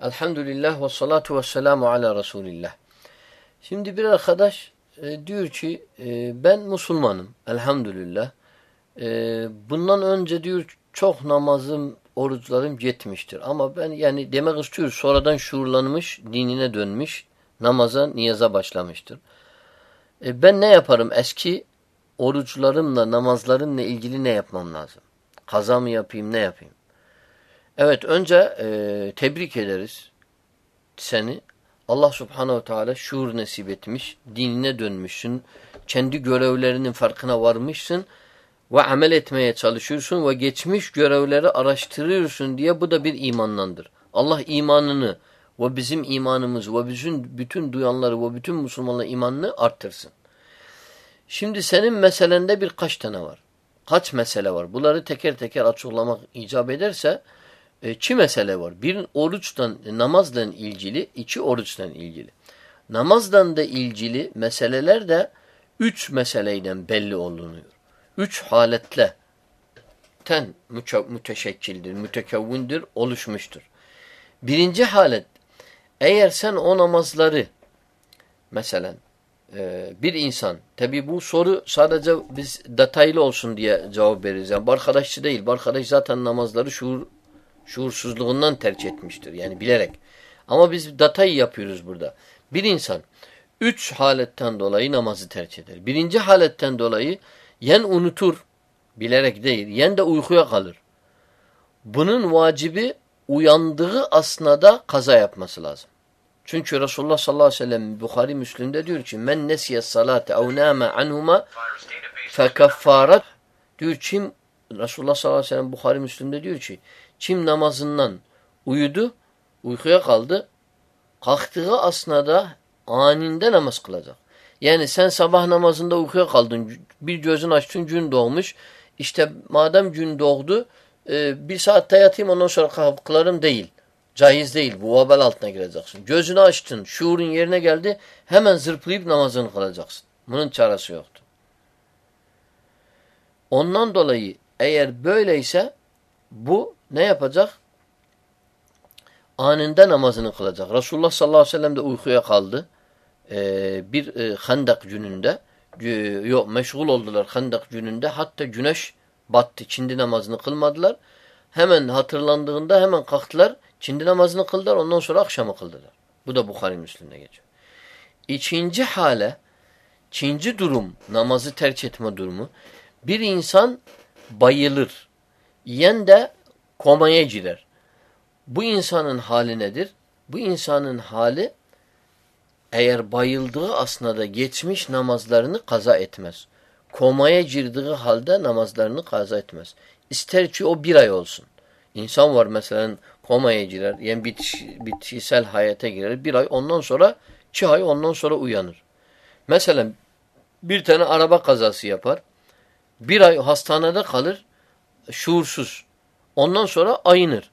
Elhamdülillah ve salatu ve selamu ala Resulillah. Şimdi bir arkadaş e, diyor ki e, ben Müslümanım elhamdülillah. E, bundan önce diyor çok namazım, oruçlarım yetmiştir. Ama ben yani demek istiyor sonradan şuurlanmış, dinine dönmüş, namaza, niyaza başlamıştır. E, ben ne yaparım? Eski oruçlarımla, namazlarımla ilgili ne yapmam lazım? Kaza mı yapayım, ne yapayım? Evet önce e, tebrik ederiz seni. Allah subhanehu teala şuur nasip etmiş, dinine dönmüşsün, kendi görevlerinin farkına varmışsın ve amel etmeye çalışıyorsun ve geçmiş görevleri araştırıyorsun diye bu da bir imanlandır. Allah imanını ve bizim imanımızı ve bütün, bütün duyanları ve bütün Müslümanların imanını arttırsın. Şimdi senin meselende birkaç tane var. Kaç mesele var? Bunları teker teker açıklamak icap ederse iki mesele var. Bir oruçtan, namazla ilgili, iki oruçtan ilgili. Namazdan da ilgili meseleler de üç meseleyden belli olunuyor. Üç haletle ten müteşekkildir, mütekevvindir, oluşmuştur. Birinci halet, eğer sen o namazları mesela e, bir insan, tabi bu soru sadece biz detaylı olsun diye cevap veririz. Yani arkadaşçı değil, arkadaş zaten namazları şuur şuursuzluğundan tercih etmiştir. Yani bilerek. Ama biz datayı yapıyoruz burada. Bir insan üç haletten dolayı namazı tercih eder. Birinci haletten dolayı yen unutur, bilerek değil, yen de uykuya kalır. Bunun vacibi uyandığı asnada kaza yapması lazım. Çünkü Resulullah sallallahu aleyhi ve sellem Bukhari Müslim'de diyor ki men nesiye salate ev nâme anhuma fekeffaret diyor kim Resulullah sallallahu aleyhi ve sellem Bukhari Müslim'de diyor ki kim namazından uyudu, uykuya kaldı, kalktığı asnada aninde namaz kılacak. Yani sen sabah namazında uykuya kaldın, bir gözün açtın gün doğmuş. İşte madem gün doğdu, e, bir saatte yatayım ondan sonra kılarım değil. Caiz değil. Bu vabel altına gireceksin. Gözünü açtın, şuurun yerine geldi, hemen zırplayıp namazını kılacaksın. Bunun çaresi yoktu. Ondan dolayı eğer böyleyse bu ne yapacak? Anında namazını kılacak. Resulullah sallallahu aleyhi ve sellem de uykuya kaldı. Ee, bir e, handak gününde. Yok meşgul oldular handak gününde. Hatta güneş battı. Çindi namazını kılmadılar. Hemen hatırlandığında hemen kalktılar. Çindi namazını kıldılar. Ondan sonra akşamı kıldılar. Bu da Bukhari Müslim'de geçiyor. İkinci hale, ikinci durum, namazı terk etme durumu. Bir insan bayılır. Yen de komaya girer. Bu insanın hali nedir? Bu insanın hali eğer bayıldığı asnada geçmiş namazlarını kaza etmez. Komaya girdiği halde namazlarını kaza etmez. İster ki o bir ay olsun. İnsan var mesela komaya girer, yani bitiş, bitkisel hayata girer. Bir ay ondan sonra, iki ay ondan sonra uyanır. Mesela bir tane araba kazası yapar. Bir ay hastanede kalır, şuursuz. Ondan sonra ayınır.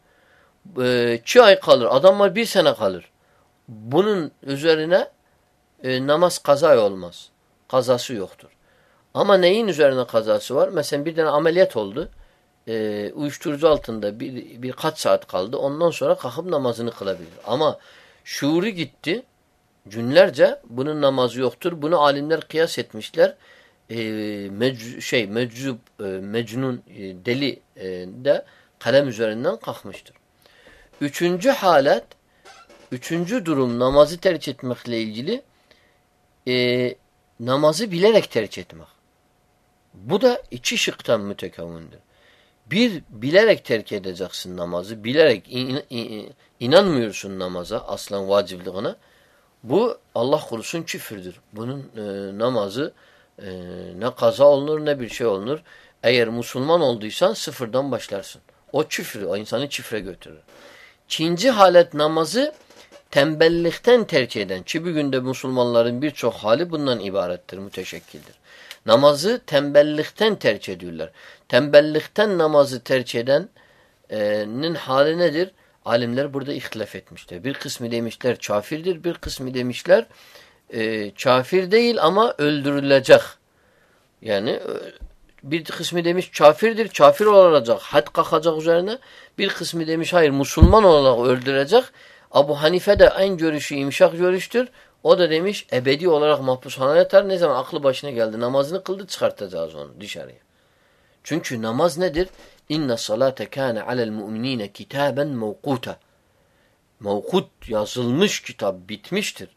E, iki ay kalır. Adam var bir sene kalır. Bunun üzerine e, namaz kaza olmaz. Kazası yoktur. Ama neyin üzerine kazası var? Mesela bir tane ameliyat oldu. E, uyuşturucu altında bir, birkaç saat kaldı. Ondan sonra kalkıp namazını kılabilir. Ama şuuru gitti. Günlerce bunun namazı yoktur. Bunu alimler kıyas etmişler. E, mec şey meczup, e, mecnun, e, deli e, de kalem üzerinden kalkmıştır. Üçüncü halet, üçüncü durum namazı tercih etmekle ilgili e, namazı bilerek tercih etmek. Bu da iki şıktan mütekavvindir. Bir, bilerek terk edeceksin namazı. Bilerek in, in, inanmıyorsun namaza, aslan vacipliğine. Bu Allah korusun küfürdür. Bunun e, namazı e, ne kaza olunur ne bir şey olunur. Eğer Müslüman olduysan sıfırdan başlarsın. O küfür, o insanı çifre götürür. İkinci halet namazı tembellikten tercih eden ki bir günde Müslümanların birçok hali bundan ibarettir, müteşekkildir. Namazı tembellikten tercih ediyorlar. Tembellikten namazı tercih edenin hali nedir? Alimler burada ihtilaf etmişler. Bir kısmı demişler kafirdir, bir kısmı demişler e, kafir değil ama öldürülecek. Yani bir kısmı demiş kafirdir, kafir olacak, had kalkacak üzerine. Bir kısmı demiş hayır Müslüman olarak öldürecek Abu Hanife de en görüşü imşak görüştür. O da demiş ebedi olarak mahpushane yatar. Ne zaman aklı başına geldi namazını kıldı çıkartacağız onu dışarıya. Çünkü namaz nedir? İnne salate kâne alel mu'minîne kitâben mevkûta. Mevkut yazılmış kitap bitmiştir.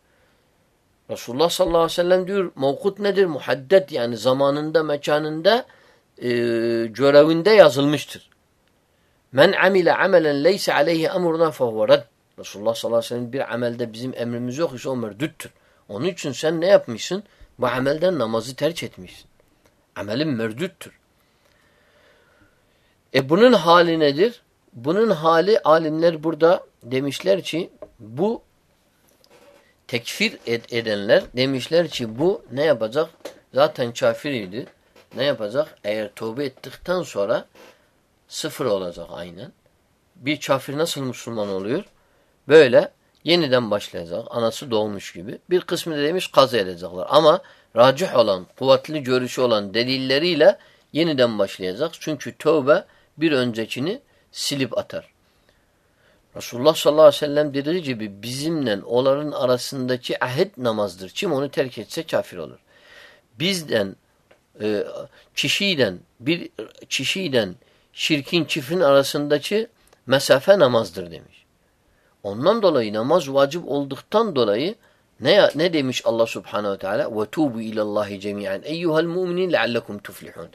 Resulullah sallallahu aleyhi ve sellem diyor mevkut nedir? Muhaddet yani zamanında mekanında e, görevinde yazılmıştır. Men amile amelen leyse aleyhi emruna fehuve redd. Resulullah sallallahu aleyhi ve sellem bir amelde bizim emrimiz yok ise o merdüttür. Onun için sen ne yapmışsın? Bu amelden namazı tercih etmişsin. Amelin merdüttür. E bunun hali nedir? Bunun hali alimler burada demişler ki bu tekfir ed edenler demişler ki bu ne yapacak? Zaten kafiriydi. Ne yapacak? Eğer tövbe ettikten sonra sıfır olacak aynen. Bir kafir nasıl Müslüman oluyor? Böyle yeniden başlayacak. Anası doğmuş gibi. Bir kısmı da demiş kaza edecekler. Ama racih olan, kuvvetli görüşü olan delilleriyle yeniden başlayacak. Çünkü tövbe bir öncekini silip atar. Resulullah sallallahu aleyhi ve sellem dediği gibi bizimle onların arasındaki ahit namazdır. Kim onu terk etse kafir olur. Bizden e, kişiden bir kişiden şirkin çiftin arasındaki mesafe namazdır demiş. Ondan dolayı namaz vacip olduktan dolayı ne ne demiş Allah Subhanahu ve Teala ve tubu ilallahi cemian eyyuhel mu'minin leallekum tuflihun.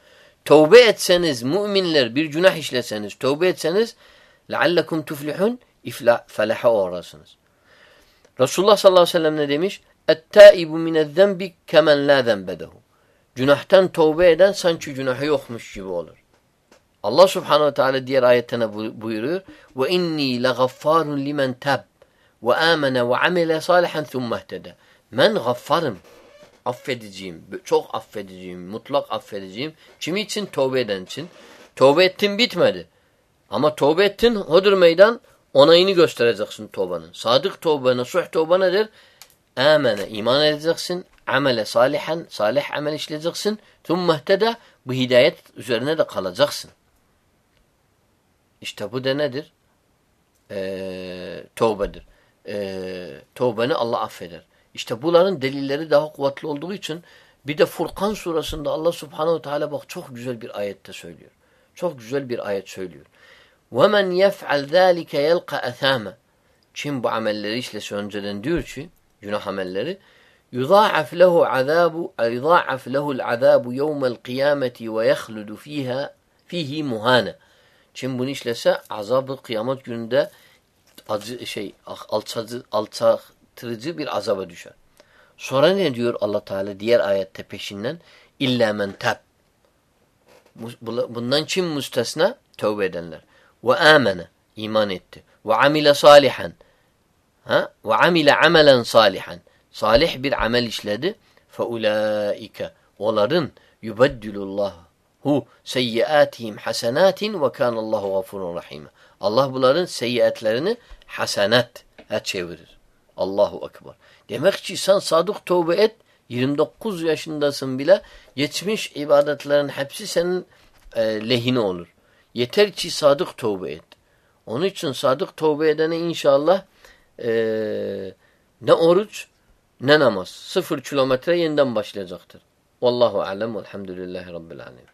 Tövbe etseniz müminler bir günah işleseniz tövbe etseniz leallekum tuflihun iflah felaha uğrarsınız. Resulullah sallallahu aleyhi ve sellem ne demiş? Et-taibu minezzembi kemen la zenbedehu. Günahtan tövbe eden sanki günahı yokmuş gibi olur. Allah subhanehu ve teala diğer ayetine buyuruyor. Limen tab ve amene ve amile salihan thumma ihtede. Men gaffarım. Affedeceğim. Çok affedeceğim. Mutlak affedeceğim. Kimi için? Tövbe eden için. Tövbe ettin bitmedi. Ama tövbe ettin hodur meydan onayını göstereceksin tövbenin. Sadık tövbe, nasuh tövbe nedir? Amene, iman edeceksin. Amele salihan, salih amel işleyeceksin. Thumma ihtede bu hidayet üzerine de kalacaksın. İşte bu da nedir? Ee, tövbedir. Ee, tövbeni Allah affeder. İşte bunların delilleri daha kuvvetli olduğu için bir de Furkan surasında Allah subhanehu teala bak çok güzel bir ayette söylüyor. Çok güzel bir ayet söylüyor. وَمَنْ يَفْعَلْ ذَٰلِكَ يَلْقَ اَثَامًا Kim bu amelleri işlese önceden diyor ki, günah amelleri, يُضَاعَفْ لَهُ عَذَابُ يُضَاعَفْ لَهُ الْعَذَابُ يَوْمَ الْقِيَامَةِ وَيَخْلُدُ ف۪يهَا ف۪يهِ مُهَانًا Kim bunu işlese azabı kıyamet gününde acı şey alçatıcı, alçattırıcı bir azaba düşer. Sonra ne diyor Allah Teala diğer ayette peşinden? İlla men tab. Bundan kim müstesna? Tövbe edenler. Ve amene iman etti. Ve amile salihan. Ha? Ve amile amelen salihan. Salih bir amel işledi. Fe ulaike. Onların yubeddilullah hu seyyiatihim hasenatin ve kanallahu gafurun rahim. Allah bunların seyyiatlerini hasenat çevirir. Allahu Ekber. Demek ki sen sadık tövbe et. 29 yaşındasın bile. Geçmiş ibadetlerin hepsi senin e, lehine olur. Yeter ki sadık tövbe et. Onun için sadık tövbe edene inşallah e, ne oruç ne namaz. Sıfır kilometre yeniden başlayacaktır. Vallahu alem velhamdülillahi rabbil alemin.